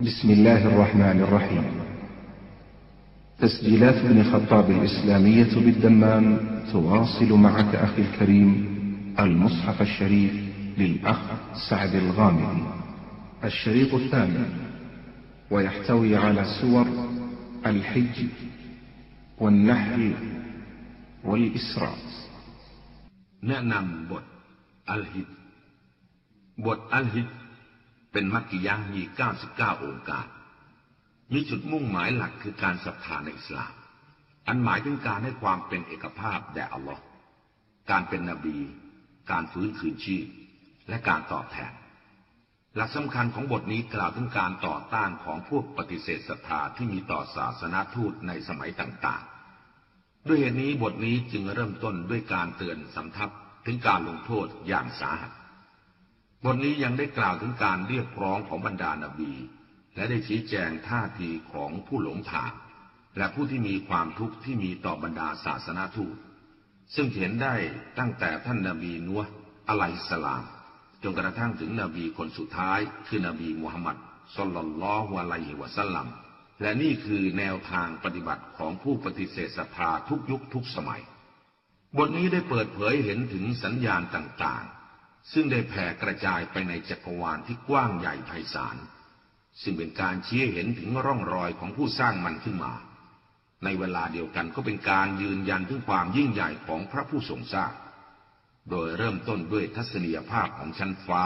بسم الله الرحمن الرحيم. تسجيلات ابن خطاب الإسلامية بالدمام تواصل معك أخي الكريم المصحف الشريف للأخ سعد الغامدي. الشريط الثامن. ويحتوي على سور الحج والنحل والإسراء. نعم, نعم، بوت الحج. بوت الحج. เป็นมักกิยะห์มี 99 องค์การ มีจุดมุ่งหมายหลักคือการศรัทธาในอิสลาม อันหมายถึงการให้ความเป็นเอกภาพแด่อัลลอฮ์การเป็นนบี การฟื้นคืนชีพ และการตอบแทน หลักสำคัญของบทนี้กล่าวถึงการต่อต้านของพวกปฏิเสธศรัทธาที่มีต่อศาสนาทูตในสมัยต่างๆ ด้วยเหตุนี้บทนี้จึงเริ่มต้นด้วยการเตือนสำทับถึงการลงโทษอย่างสาหัส บทนี้ยังได้กล่าวถึงการเรียกร้องของบรรดานาบี และได้ชี้แจงท่าทีของผู้หลงทาง และผู้ที่มีความทุกข์ที่มีต่อบรรดาศาสนาทูต ซึ่งเห็นได้ตั้งแต่ท่านนาบีนัวอะลัยสสลาม จนกระทั่งถึงนบีคนสุดท้าย คือนบีมุฮัมมัดสลลัลลอฮุอะลัยฮิวะสัลลัมและนี่คือแนวทางปฏิบัติของผู้ปฏิเสธศรัทธาทุกยุคทุกสมัย บทนี้ได้เปิดเผยเห็นถึงสัญญาณต่างๆ ซึ่งได้แผ่กระจายไปในจักรวาลที่กว้างใหญ่ไพศาล ซึ่งเป็นการชี้เห็นถึงร่องรอยของผู้สร้างมันขึ้นมา ในเวลาเดียวกันก็เป็นการยืนยันถึงความยิ่งใหญ่ของพระผู้ทรงสร้าง โดยเริ่มต้นด้วยทัศนียภาพของชั้นฟ้า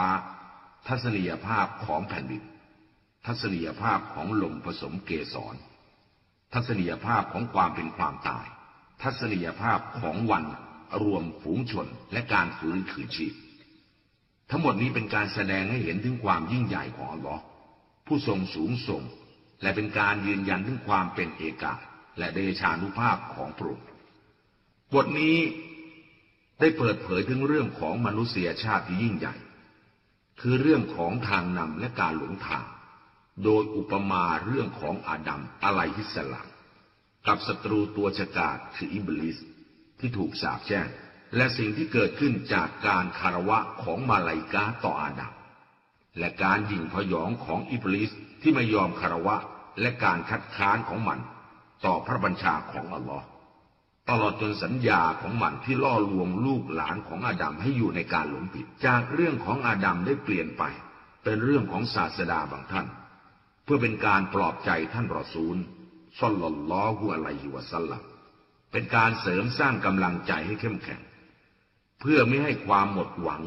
ทัศนียภาพของแผ่นดิน ทัศนียภาพของลมผสมเกสร ทัศนียภาพของความเป็นความตาย ทัศนียภาพของวันรวมฝูงชนและการฟื้นคืนชีพ ทั้งหมดนี้เป็นการแสดงให้เห็นถึงความยิ่งใหญ่ของอัลลอฮ์ผู้ทรงสูงส่ง และเป็นการยืนยันถึงความเป็นเอกาและเดชานุภาพของพระองค์บทนี้ได้เปิดเผยถึงเรื่องของมนุษยชาติที่ยิ่งใหญ่ คือเรื่องของทางนำและการหลงทาง โดยอุปมาเรื่องของอาดัมอะลัยฮิสสลามกับศัตรูตัวฉกาจคืออิบลิสที่ถูกสาปแช่ง และสิ่งที่เกิดขึ้นจากการคารวะของมาลายกาต่ออาดัมและการยิงพยองของอิบลิสที่ไม่ยอมคารวะและการคัดค้านของมัน ต่อพระบัญชาของอัลลอฮ์ตลอดจนสัญญาของมันที่ล่อลวงลูกหลานของอาดัมให้อยู่ในการหลงผิด จากเรื่องของอาดัมได้เปลี่ยนไป เป็นเรื่องของศาสดาบางท่าน เพื่อเป็นการปลอบใจท่านรอซูลซอลลัลลอฮุอะลัยฮิวะสัลลัมเป็นการเสริมสร้างกำลังใจให้เข้มแข็ง เพื่อไม่ให้ความหมดหวัง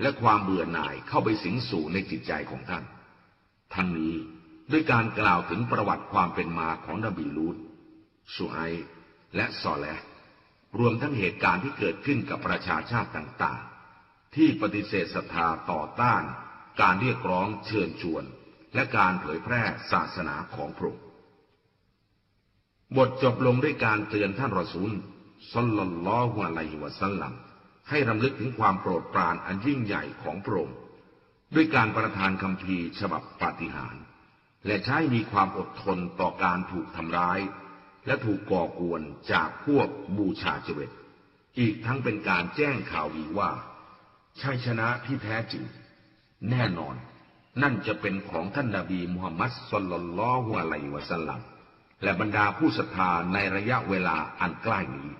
และความเบื่อหน่ายเข้าไปสิงสู่ในจิตใจของท่าน ทั้งนี้ด้วยการกล่าวถึงประวัติความเป็นมาของนบีลูตสุไอและซอแลรวมทั้งเหตุการณ์ที่เกิดขึ้นกับประชาชาติต่างๆ ที่ปฏิเสธศรัทธาต่อต้าน การเรียกร้องเชิญชวน และการเผยแพร่ศาสนาของพระองค์บทจบลงด้วยการเตือนท่านรอซูลสัลลัลลอฮุอะลัยฮิวะสัลลัม ให้รำลึกถึงความโปรดปรานอันยิ่งใหญ่ของพระองค์ด้วยการประทานคำพีฉบับปาฏิหาริย์และใช้มีความอดทนต่อการถูกทำร้าย และถูกก่อกวนจากพวกบูชาเจเวตอีกทั้งเป็นการแจ้งข่าวดีว่าชัยชนะที่แท้จริง แน่นอน นั่นจะเป็นของท่านนาบีมุฮัมมัดสุลลัลลอฮุอะลัยฮิวะสัลลัมและบรรดาผู้ศรัทธาในระยะเวลาอันใกล้นี้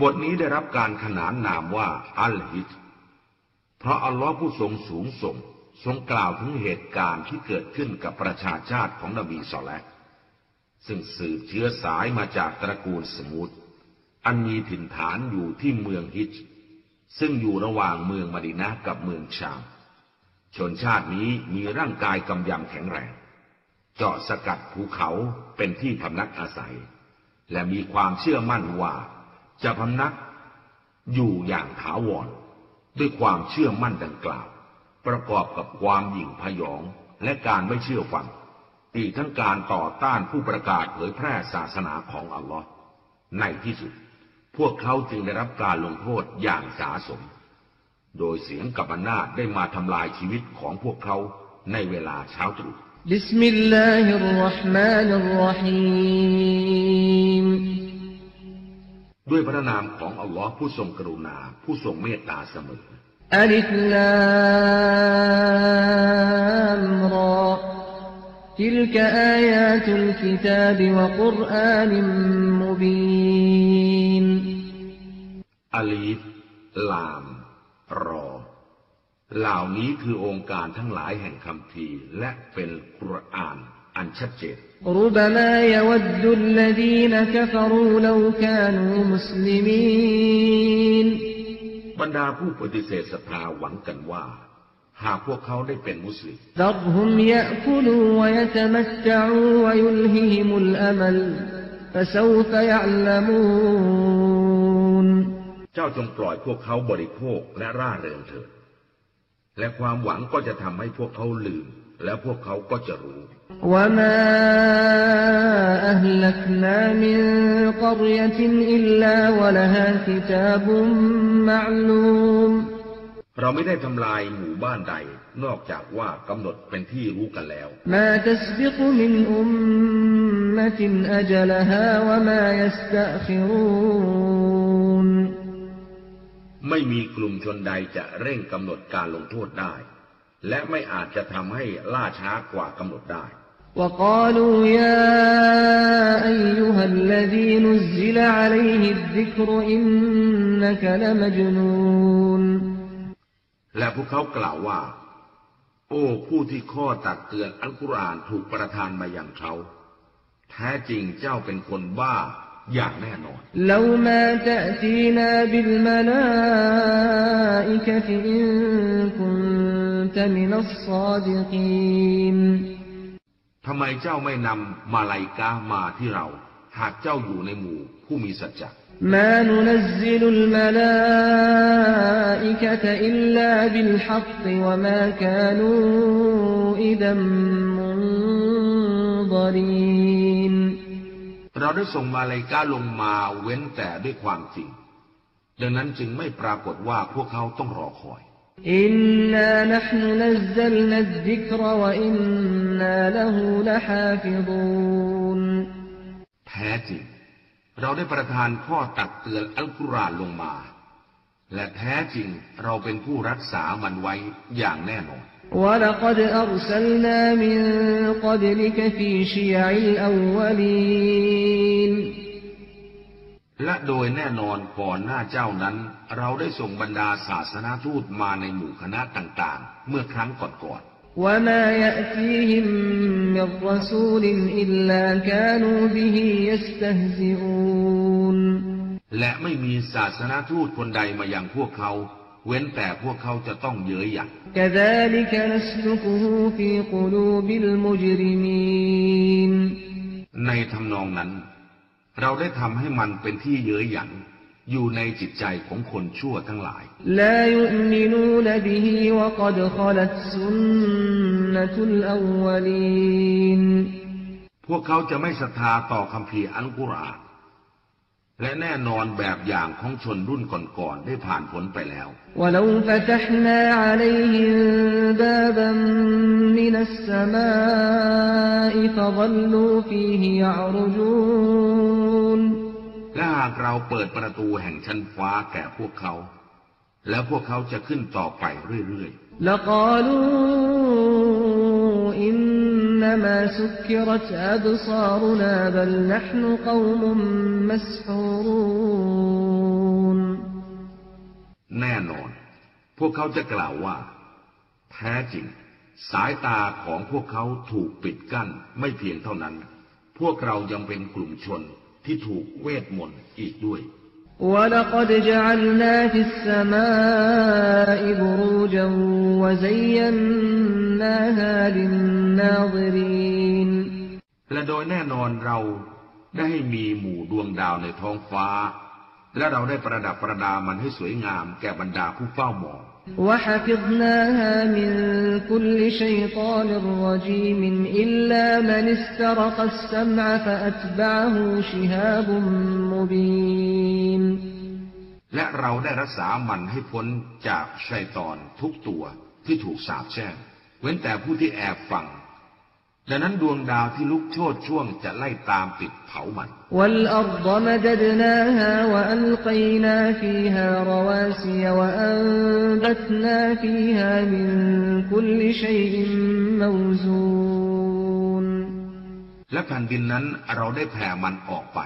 บทนี้ได้รับการขนานนามว่าอัลฮิจเพราะอัลลอฮ์ผู้ทรงสูงส่ง ทรงกล่าวถึงเหตุการณ์ที่เกิดขึ้นกับประชาชาติของนบีสอแลห์ซึ่งสืบเชื้อสายมาจากตระกูลสมุทอันมีถิ่นฐานอยู่ที่เมืองฮิจ ซึ่งอยู่ระหว่างเมืองมดินะกับเมืองชาม ชนชาตินี้มีร่างกายกำยำแข็งแรง เจาะสกัดภูเขาเป็นที่พำนักอาศัย และมีความเชื่อมั่นว่า จะพำนักอยู่อย่างถาวร ด้วยความเชื่อมั่นดังกล่าว ประกอบกับความหยิ่งพยองและการไม่เชื่อฟังอีกทั้งการต่อต้านผู้ประกาศเผยแพร่ศาสนาของอัลลอฮ์ในที่สุด พวกเขาจึงได้รับการลงโทษอย่างสาสม โดยเสียงกัมนาได้มาทำลายชีวิตของพวกเขาในเวลาเช้าตรู่บิสมิลลาฮิรราะห์มานิรราะฮีม ด้วยพระนามของอัลลอฮ์ผู้ทรงกรุณาผู้ทรงเมตตาเสมอ ألف لام را تلك آيات الكتاب وقرآن مبين อาลีฟ ลาม รอ เหล่านี้คือองค์การทั้งหลายแห่งคำพีร์และเป็นกุรอาน อันชัดเจนบรรดาผู้ปฏิเสธศรัทธาหวังกันว่า หากพวกเขาได้เป็นมุสลิมเจ้าจงปล่อยพวกเขาบริโภคและร่าเริงเถิดและความหวังก็จะทำให้พวกเขาลืม และพวกเขาก็จะรู้ وما أهلكنا من قرية إلا ولها كتاب معلوم เราไม่ได้ทำลายหมู่บ้านใด นอกจากว่ากำหนดเป็นที่รู้กันแล้ว ما تسبق من أمة أجلها وما يستأخرون ไม่มีกลุ่มชนใดจะเร่งกำหนดการลงโทษได้ และไม่อาจจะทำให้ล่าช้ากว่ากำหนดได้ وقالوا يا أيها الذي نزل عليه الذكر إنك لمجنون และพวกเขากล่าวว่า โอ้ผู้ที่ข้อตักเตือนอัลกุรอานถูกประทานมาอย่างเขา แท้จริงเจ้าเป็นคนบ้าอย่างแน่นอนลาวมาตะซีนาบิลมาลาอิกะอินคุนตะมินั ทำไมเจ้าไม่นำมาลายกามาที่เรา หากเจ้าอยู่ในหมู่ผู้มีสัจจะกะตอิลศักดิ์เราได้ส่งมาลายกาลงมาเว้นแต่ด้วยความจริง ดังนั้นจึงไม่ปรากฏว่าพวกเขาต้องรอคอยอินนานะห์นุนซัลนัซซิกรวะอิน وإنا له لحافظون แท้จริง เราได้ประทานข้อตักเตือนอัลกุรอานลงมา และแท้จริงเราเป็นผู้รักษามันไว้อย่างแน่นอน ولقد أرسلنا من قبلك في شيع الأولين และโดยแน่นอนก่อนหน้าเจ้านั้น เราได้ส่งบรรดาศาสนาทูตมาในหมู่คณะต่างๆ เมื่อครั้งก่อน وما يأتيهم من رسول إلا كانوا به يستهزئون ๆ และไม่มีศาสนาทูตคนใดมายังพวกเขา เว้นแต่พวกเขาจะต้องเย้ยหยัน كذلك نسلكه في قلوب المجرمين ในทำนองนั้น เราได้ทำให้มันเป็นที่เย้ยหยัน อยู่ในจิตใจของคนชั่วทั้งหลาย لا يؤمنون به وقد خلت سنة الأولين พวกเขาจะไม่ศรัทธาต่อคำพีร์อัลกุรอานและแน่นอนแบบอย่างของชนรุ่นก่อนๆได้ผ่านพ้นไปแล้ว ولو فتحنا عليهم بابا من السماء فظلوا فيه يعرجون และหากเราเปิดประตูแห่งชั้นฟ้าแก่พวกเขา แล้วพวกเขาจะขึ้นต่อไปเรื่อยๆแล้วกาลูอินนมาสุกิรัตอับซารุนาบัลนะห์นุกวมมัสฮูรูนแน่นอน พวกเขาจะกล่าวว่า แท้จริง สายตาของพวกเขาถูกปิดกั้นไม่เพียงเท่านั้น พวกเรายังเป็นกลุ่มชน ที่ถูกเวทมนต์อีกด้วย ولقد جعلنا في السماء بروجا وزيناها للناظرين และโดยแน่นอนเราได้ให้มีหมู่ดวงดาวในท้องฟ้า และเราได้ประดับประดามันให้สวยงามแก่บรรดาผู้เฝ้ามอง وحفظناها من كل شيطان رجيم إلا من استرق السمع فأتبعه شهاب مبين และเราได้รักษามันให้พ้นจากชัยตอนทุกตัวที่ถูกสาปแช่ง เว้นแต่ผู้ที่แอบฟัง ดังนั้นดวงดาวที่ลุกโชนช่วงจะไล่ตามติดเผามันและแผ่นดินนั้นเราได้แผ่มันออกไป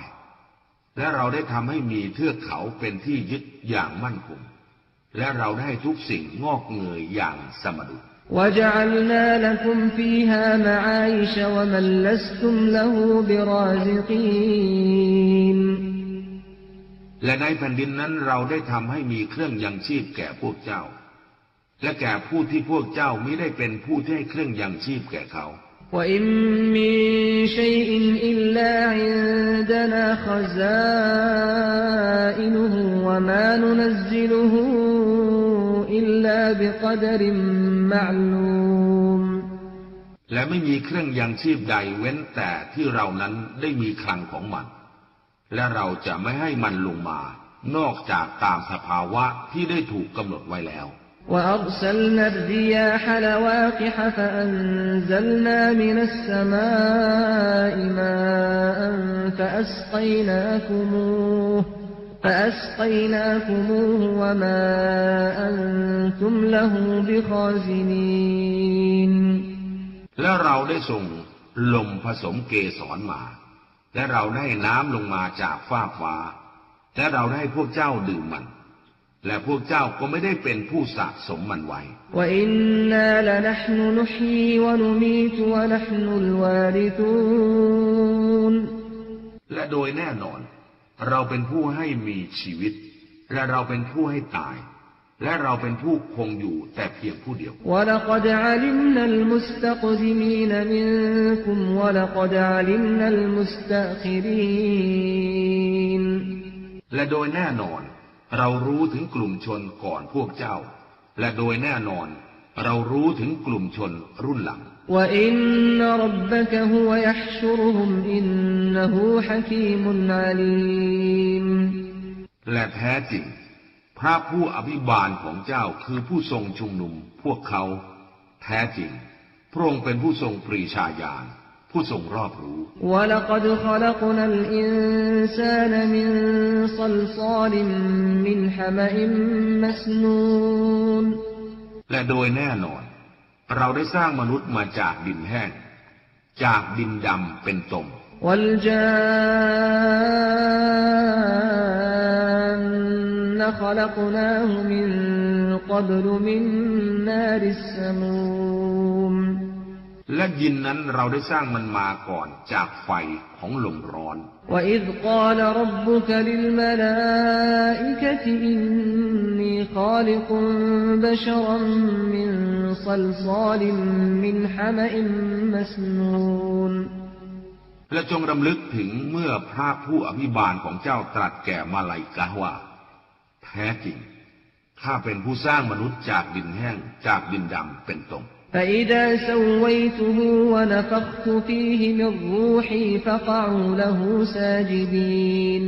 และเราได้ทำให้มีเทือกเขาเป็นที่ยึดอย่างมั่นคง และเราได้ทุกสิ่งงอกเงยอย่างสมดุล وجعلنا لكم فيها معايش ومن لستم له برازقين และในแผ่นดินนั้นเราได้ทำให้มีเครื่องยังชีพแก่พวกเจ้า และแก่ผู้ที่พวกเจ้ามิได้เป็นผู้ที่ให้เครื่องยังชีพแก่เขา อิลลาบิกดริมและไม่มีเครื่องยังชีพใดเว้นแต่ที่เรานั้นได้มีคลังของมัน และเราจะไม่ให้มันลงมา นอกจากตามสภาวะที่ได้ถูกกำหนดไว้แล้วและเราได้ فأسقيناكموه وما أنتم له بخازنين และเราได้ส่งลมผสมเกสรมา และเราได้น้ำลงมาจากฟ้ากฟ้า และเราได้พวกเจ้าดื่มมัน และพวกเจ้าก็ไม่ได้เป็นผู้สะสมมันไว้ وإنا لنحن نحيي ونميت ونحن الوارثون และโดยแน่นอน เราเป็นผู้ให้มีชีวิต และเราเป็นผู้ให้ตาย และเราเป็นผู้คงอยู่แต่เพียงผู้เดียวและโดยแน่นอน เรารู้ถึงกลุ่มชนก่อนพวกเจ้า และโดยแน่นอน เรารู้ถึงกลุ่มชนรุ่นหลัง และแท้จริง พระผู้อภิบาลของเจ้าคือผู้ทรงชุมนุมพวกเขา แท้จริง พระองค์เป็นผู้ทรงปรีชาญาณผู้ทรงรอบรู้ และโดยแน่นอน เราได้สร้างมนุษย์มาจากดินแห้ง จากดินดำเป็นตมและ และยินนั้นเราได้สร้างมันมาก่อนจากไฟของลมร้อน وإذ قال ربك للملائكة إني خالق بشرا من صلصال من حمأ مسنون และจงรำลึกถึงเมื่อพระผู้อภิบาลของเจ้าตรัสแก่มาลายกาว่า แท้จริง ข้าเป็นผู้สร้างมนุษย์จากดินแห้งจากดินดำเป็นตม فإذا سويته ونفخت فيه من روحي فقعوا له ساجدين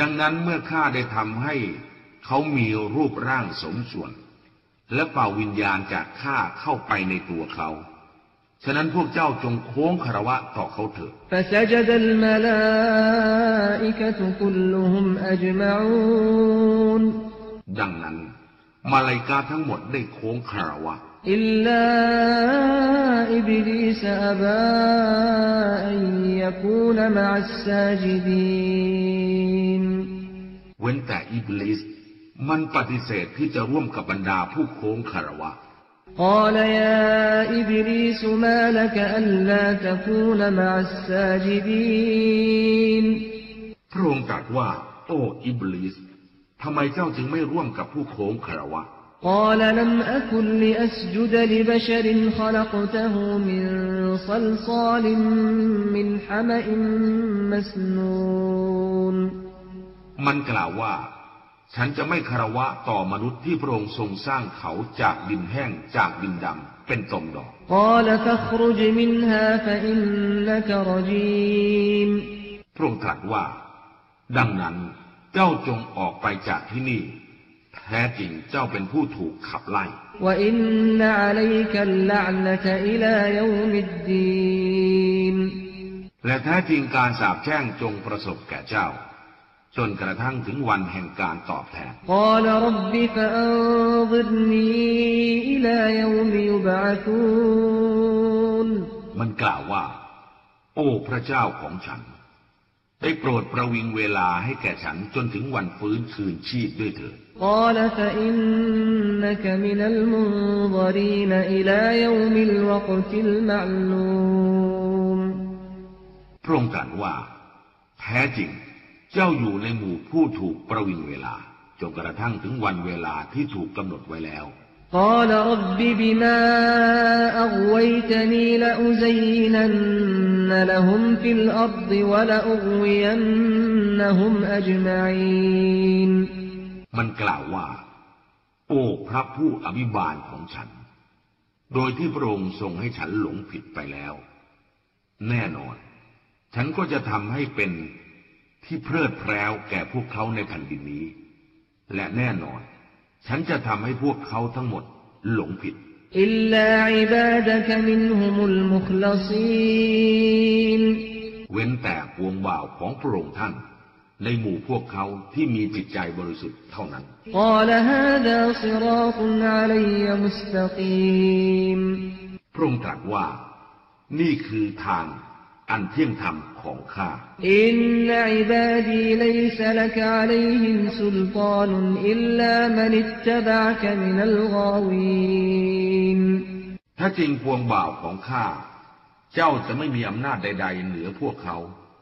ดังนั้นเมื่อข้าได้ทำให้เขามีรูปร่างสมส่วน และเป่าวิญญาณจากข้าเข้าไปในตัวเขา ฉะนั้นพวกเจ้าจงโค้งคารวะต่อเขาเถิด فسجد الملائكة كلهم أجمعون ดังนั้น มาลายกาทั้งหมดได้โค้งคารวะ إلا إبليس أبى أن يكون مع الساجدين เว้นแต่อิบลิสมันปฏิเสธที่จะร่วมกับบรรดาผู้โค้งคารวะ قال يا إبليس ما لك ألا تكون مع الساجدين พระองค์ตรัสว่า โอ้อิบลิสทำไมเจ้าจึงไม่ร่วมกับผู้โค้งคารวะ قال لم أكن لأسجد لبشر خلقته من صلصال من حمأ مسنون มันกล่าวว่า ฉันจะไม่คารวะต่อมนุษย์ที่พระองค์ทรงสร้างเขาจากดินแห้งจากดินดำเป็นตมดอก قال فاخرج منها فإنك رجيم พระองค์ตรัสว่า ดังนั้นเจ้าจงออกไปจากที่นี่ แท้จริงเจ้าเป็นผู้ถูกขับไล่และแท้จริงการสาปแช่งจงประสบแก่เจ้า จนกระทั่งถึงวันแห่งการตอบแทนมันกล่าวว่า โอ้พระเจ้าของฉันได้โปรดประวิงเวลาให้แก่ฉันจนถึงวันฟื้นคืนชีพด้วยเถิด قال فإنك من المنظرين إلى يوم الوقت المعلوم พระองค์ตรัสว่า แท้จริง เจ้าอยู่ในหมู่ผู้ถูกประวิงเวลาจนกระทั่งถึงวันเวลาที่ถูกกำหนดไว้แล้ว قال رب بما أغويتني لأزينن لهم في الأرض ولأغوينهم أجمعين มันกล่าวว่า โอ้พระผู้อภิบาลของฉัน โดยที่พระองค์ทรงให้ฉันหลงผิดไปแล้ว แน่นอน ฉันก็จะทำให้เป็นที่เพลิดเพล้วแก่พวกเขาในแผ่นดินนี้ และแน่นอน ฉันจะทำให้พวกเขาทั้งหมดหลงผิดอิลลาอิบาดะกมินฮุมุลมุคลซีนเว้นแต่พวงบ่าวของพระองค์ท่าน ในหมู่พวกเขาที่มีจิตใจบริสุทธิ์เท่านั้น พระองค์ตรัสว่า นี่คือทางอันเที่ยงธรรมของข้า อินนอิบาดีไลซลกอะลัยฮิมสุลตานุอิลลามันอิตตบะกมินัลกาวีนถ้าจริงพวงบ่าวของข้า เจ้าจะไม่มีอำนาจใด ๆ เหนือพวกเขา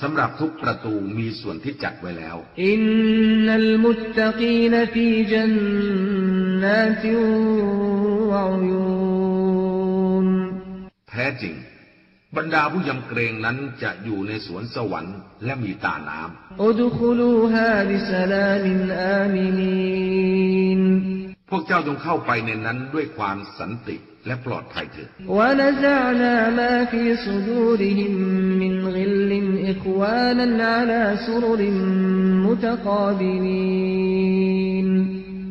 สำหรับทุกประตูมีส่วนที่จัดไว้แล้ว อินนัลมุตตะกีนฟีจันนาติวะยูนแท้จริง บรรดาผู้ยำเกรงนั้นจะอยู่ในสวนสวรรค์และมีตาน้ำอุดคุลูฮาบิสลามินอามินีนพวกเจ้าจงเข้าไปในนั้นด้วยความสันติและปลอดภัยเถิดวะนซานามาฟีสุดูริฮิม إخوانا على سرر متقابلين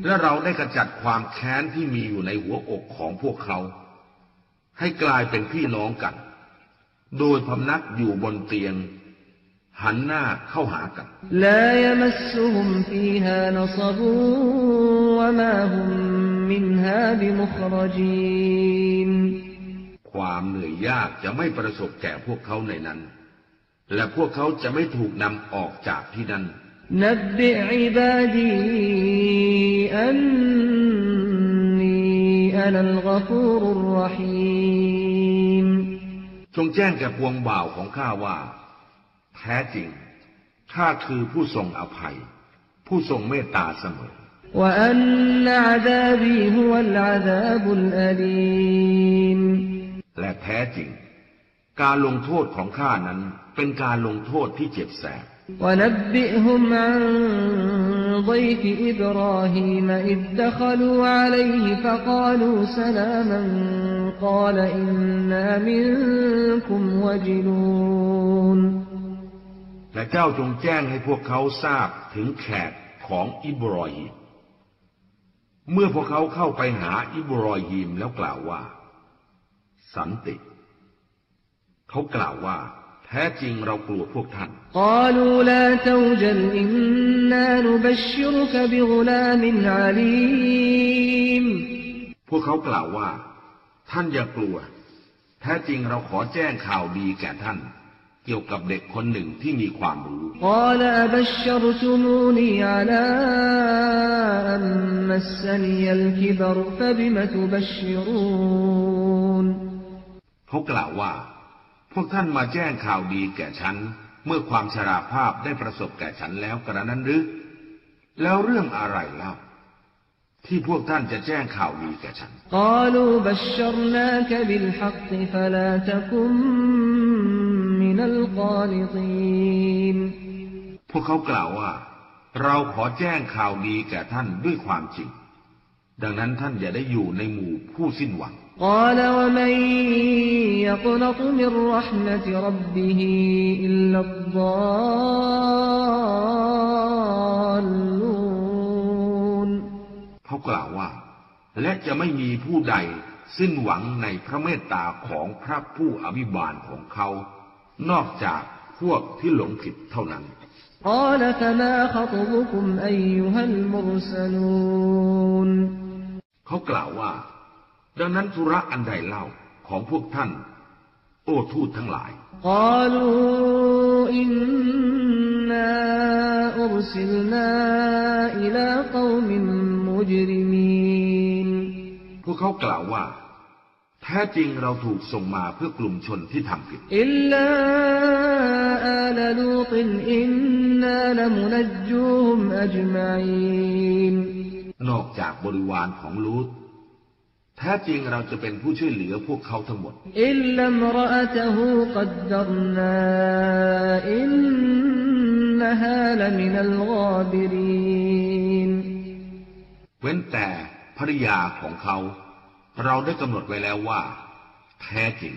และเราได้ขจัดความแค้นที่มีอยู่ในหัวอกของพวกเขา ให้กลายเป็นพี่น้องกัน โดยพำนักอยู่บนเตียง หันหน้าเข้าหากัน لا يمسهم فيها نصب وما هم منها بمخرجين ความเหนื่อยยากจะไม่ประสบแก่พวกเขาในนั้น และพวกเขาจะไม่ถูกนำออกจากที่นั่นนับบิอิบาดีอันนีอันัลกฟูรุรหีมจงแจ้งแก่พวงบ่าวของข้าว่า แท้จริงข้าคือผู้ทรงอภัย ผู้ทรงเมตตาเสมอและแท้จริง การลงโทษของข้านั้นเป็นการลงโทษที่เจ็บแสบและเจ้าจงแจ้งให้พวกเขาทราบถึงแขกของอิบรอฮิมเมื่อพวกเขาเข้าไปหาอิบรอฮิมแล้วกล่าวว่า สันติ เขากล่าวว่า แท้จริงเรากลัวพวกท่านพวกเขากล่าวว่า ท่านอย่ากลัว แท้จริงเราขอแจ้งข่าวดีแก่ท่านเกี่ยวกับเด็กคนหนึ่งที่มีความรู้พวกเขากล่าวว่า พวกท่านมาแจ้งข่าวดีแก่ฉัน เมื่อความชราภาพได้ประสบแก่ฉันแล้วกระนั้นหรือ แล้วเรื่องอะไรเล่าที่พวกท่านจะแจ้งข่าวดีแก่ฉันพวกเขากล่าวว่า เราขอแจ้งข่าวดีแก่ท่านด้วยความจริง ดังนั้นท่านอย่าได้อยู่ในหมู่ผู้สิ้นหวัง قال ومن يقنط من رحمة ربه إلا الضالون เขากล่าวว่า และจะไม่มีผู้ใดสิ้นหวังในพระเมตตาของพระผู้อภิบาลของเขา นอกจากพวกที่หลงผิดเท่านั้น قال فما خطبكم أيها المرسلون เขากล่าวว่า ดังนั้นธุระอันใดเล่าของพวกท่าน โอ้ทูตทั้งหลายผู้พวกเขากล่าวว่า แท้จริงเราถูกส่งมาเพื่อกลุ่มชนที่ทำผิดอิลลาอาลลูตินอินนาลมุนจูมอจมัยนอกจากบริวารของลูต แท้จริงเราจะเป็นผู้ช่วยเหลือพวกเขาทั้งหมด إلا امرأته قدرنا إنها لمن الغابرين เว้นแต่ภริยาของเขา เราได้กำหนดไว้แล้วว่า แท้จริง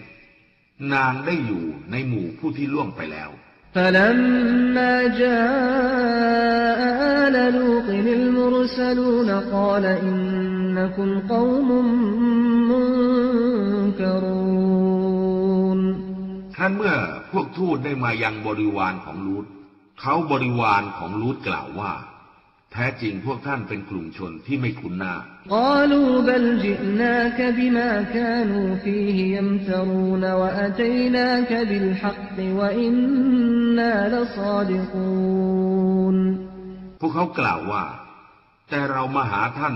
นางได้อยู่ในหมู่ผู้ที่ล่วงไปแล้ว فلما جاء آل لوط المرسلون قال إنكم قوم منكرون ท่านเมื่อพวกทูตได้มายังบริวารของลูตเขาบริวารของลูตกล่าวว่า แท้จริงพวกท่านเป็นกลุ่มชนที่ไม่คุ้นหน้า قالوا بل جئناك بما كانوا فيه يمترون وأتيناك بالحق وإنا لصادقون พวกเขากล่าวว่า แต่เรามาหาท่าน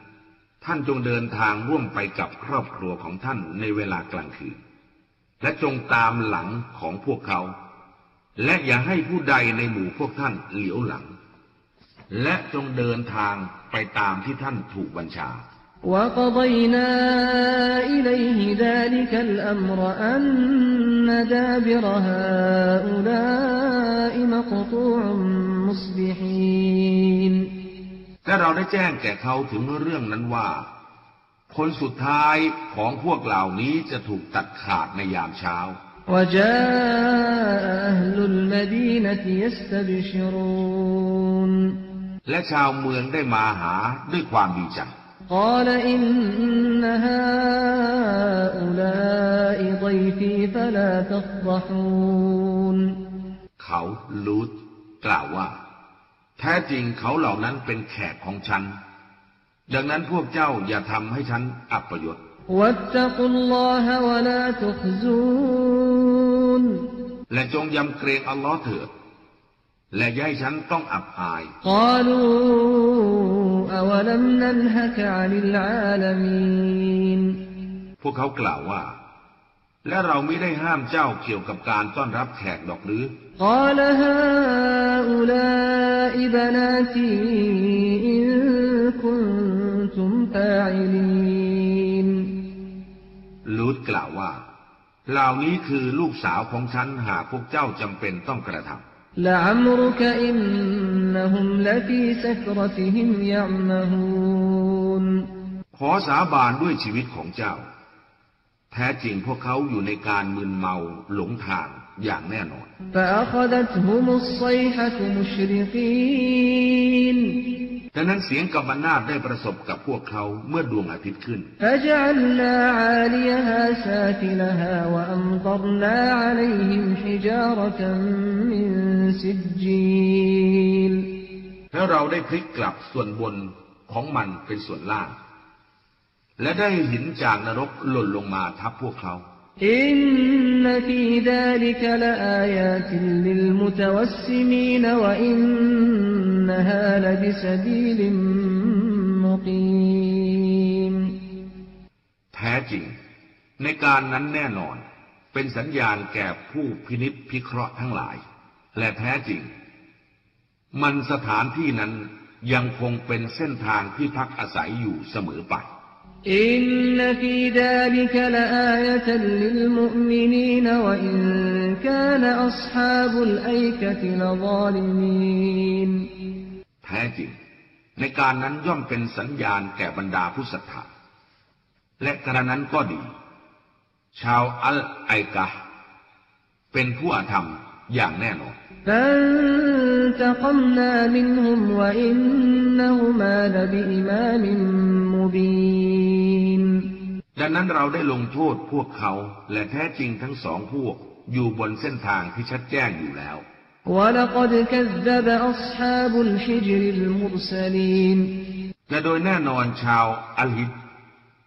ท่านจงเดินทางร่วมไปกับครอบครัวของท่านในเวลากลางคืน และจงตามหลังของพวกเขา และอย่าให้ผู้ใดในหมู่พวกท่านเหลียวหลัง และจงเดินทางไปตามที่ท่านถูกบัญชา وقضينا إليه ذلك الأمر أن دابر هؤلاء مقطوع مصبحين และเราได้แจ้งแก่เขาถึงเรื่องนั้นว่า คนสุดท้ายของพวกเหล่านี้จะถูกตัดขาดในยามเช้า وجاء أهل المدينة يستبشرون และชาวเมืองได้มาหาด้วยความดีใจ قال إن هؤلاء ضيفي فلا تفضحون เขาลูดกล่าวว่า แท้จริงเขาเหล่านั้นเป็นแขกของฉัน ดังนั้นพวกเจ้าอย่าทำให้ฉันอับประยศและจงยำเกรงอัลลอฮ์เถิด และย่ายฉันต้องอับอายพวกเขากล่าวว่า และเราไม่ได้ห้ามเจ้าเกี่ยวกับการต้อนรับแขกดอกหรือقال هؤلاء بناتي إن كنتم فاعلين ลูดกล่าวว่า เหล่านี้คือลูกสาวของฉันหากพวกเจ้าจำเป็นต้องกระทำ لعمرك إنهم لفي سكرتهم يعمهون ขอสาบานด้วยชีวิตของเจ้า แท้จริงพวกเขาอยู่ในการมึนเมาหลงทาง อย่างแน่นอนดังนั้นเสียงกัมปนาดได้ประสบกับพวกเขาเมื่อดวงอาทิตย์ขึ้นแล้วเราได้พลิกกลับส่วนบนของมันเป็นส่วนล่าง และได้หินจากนรกหล่นลงมาทับพวกเขา แท้จริง ในการนั้นแน่นอน เป็นสัญญาณแก่ผู้พินิษพิเคราะห์ทั้งหลาย และแท้จริง มันสถานที่นั้นยังคงเป็นเส้นทางที่พักอาศัยอยู่เสมอไป إن في ذلك لآية للمؤمنين وإن كان أصحاب الأيكة لظالمين แท้จริง ในการนั้นย่อมเป็นสัญญาณแก่บรรดาผู้ศรัทธาและกระนั้นก็ดี ชาวอัลไอกะเป็นผู้อาธรรม อย่างแน่นอนดังนั้นเราได้ลงโทษพวกเขาและแท้จริงทั้งสองพวกอยู่บนเส้นทางที่ชัดแจ้งอยู่แล้ว และโดยแน่นอนชาวอัลฮิจ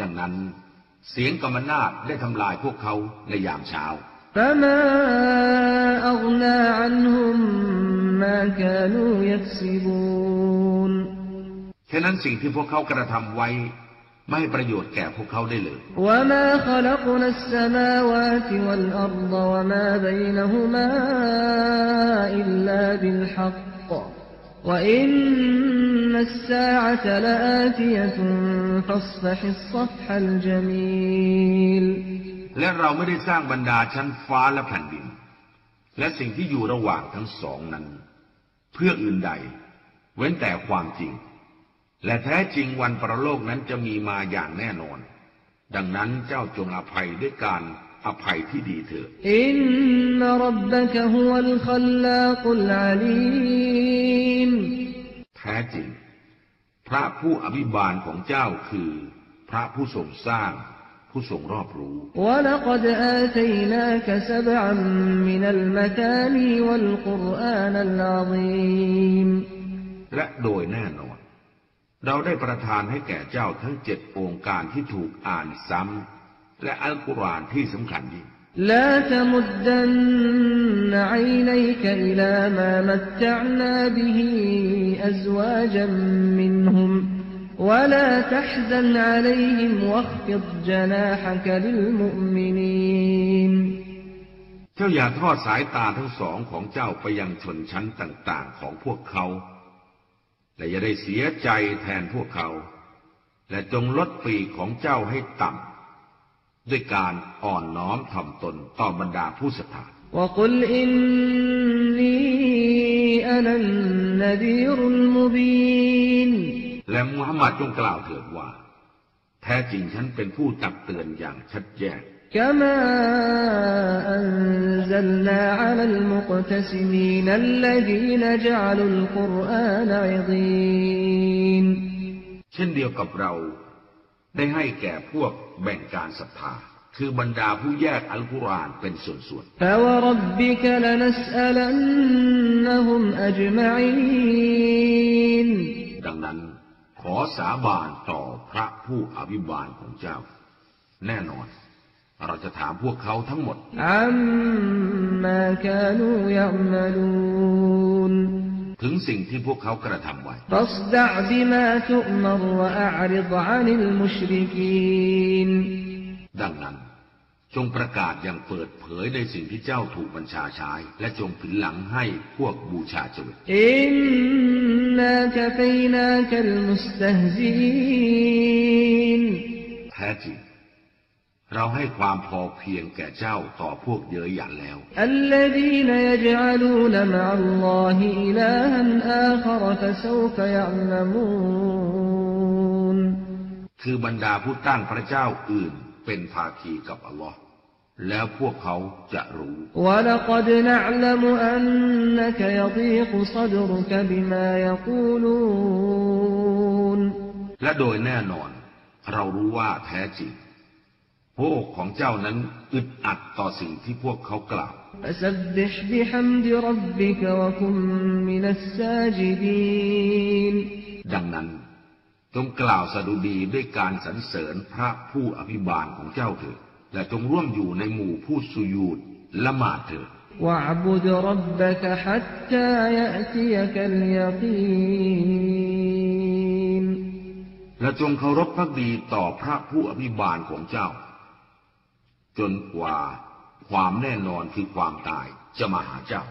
ดังนั้นเสียงกรรมนาฏได้ทำลายพวกเขาในยามเช้า فما أغنى عنهم ما كانوا يكسبون ฉะนั้นสิ่งที่พวกเขากระทำไว้ ไม่ให้ประโยชน์แก่พวกเขาได้เลย وما خلقنا السماوات والأرض وما بينهما إلا بالحق وإن الساعة لآتية فاصفح الصفح الجميل และเราไม่ได้สร้างบรรดาชั้นฟ้าและแผ่นดิน และสิ่งที่อยู่ระหว่างทั้งสองนั้น เพื่ออื่นใด เว้นแต่ความจริง และแท้จริงวันประโลกนั้นจะมีมาอย่างแน่นอน ดังนั้นเจ้าจงอภัยด้วยการอภัยที่ดีเถิด إن ربك هو الخلاق العليم แท้จริง พระผู้อภิบาลของเจ้าคือ พระผู้ทรงสร้างผู้ทรงรอบรู้ และโดยแน่นอน เราได้ประทานให้แก่เจ้าทั้งเจ็ดองค์การที่ถูกอ่านซ้ำและอัลกุรอานที่สำคัญยิ่ง لا تمدن عينيك إلى ما متعنا به أزواجا منهم ولا تحزن عليهم واخفض جناحك للمؤمنين เจ้าอย่าทอดสายตาทั้งสองของเจ้าไปยังชนชั้นต่างๆของพวกเขา และอย่าได้เสียใจแทนพวกเขา และจงลดปีกของเจ้าให้ต่ำ ด้วยการอ่อนน้อมทำตนต่อบรรดาผู้ศรัทธาและมุฮัมมัดจงกล่าวเถิดว่า แท้จริงฉันเป็นผู้ตักเตือนอย่างชัดแจ้งเช่นเดียวกับเรา ได้ให้แก่พวกแบ่งการศรัทธาคือบรรดาผู้แยกอัลกุรอานเป็นส่วนๆ ดังนั้น ขอสาบานต่อพระผู้อภิบาลของเจ้า แน่นอน เราจะถามพวกเขาทั้งหมดอัมมาคานูยะมลู ถึงสิ่งที่พวกเขากระทำไว้ดังนั้น จงประกาศอย่างเปิดเผยในสิ่งที่เจ้าถูกบัญชาใช้ และจงผินหลังให้พวกบูชาจนอินนาคฟีนาคัลมุสตฮซีนแท้จริง เราให้ความพอเพียงแก่เจ้าต่อพวกเยอะหยันแล้ว คือบรรดาผู้ตั้งพระเจ้าอื่นเป็นภาคีกับอัลลอฮ์แล้วพวกเขาจะรู้ และโดยแน่นอน เรารู้ว่าแท้จริง พวกของเจ้านั้นอึดอัดต่อสิ่งที่พวกเขากล่าวดังนั้นจงกล่าวสดุดีด้วยการสรรเสริญพระผู้อภิบาลของเจ้าเถิดและจงร่วมอยู่ในหมู่ผู้สุยูดละหมาดเถิดและจงเคารพพักดีต่อพระผู้อภิบาลของเจ้า จนกว่าความแน่นอนคือความตายจะมาหาเจ้า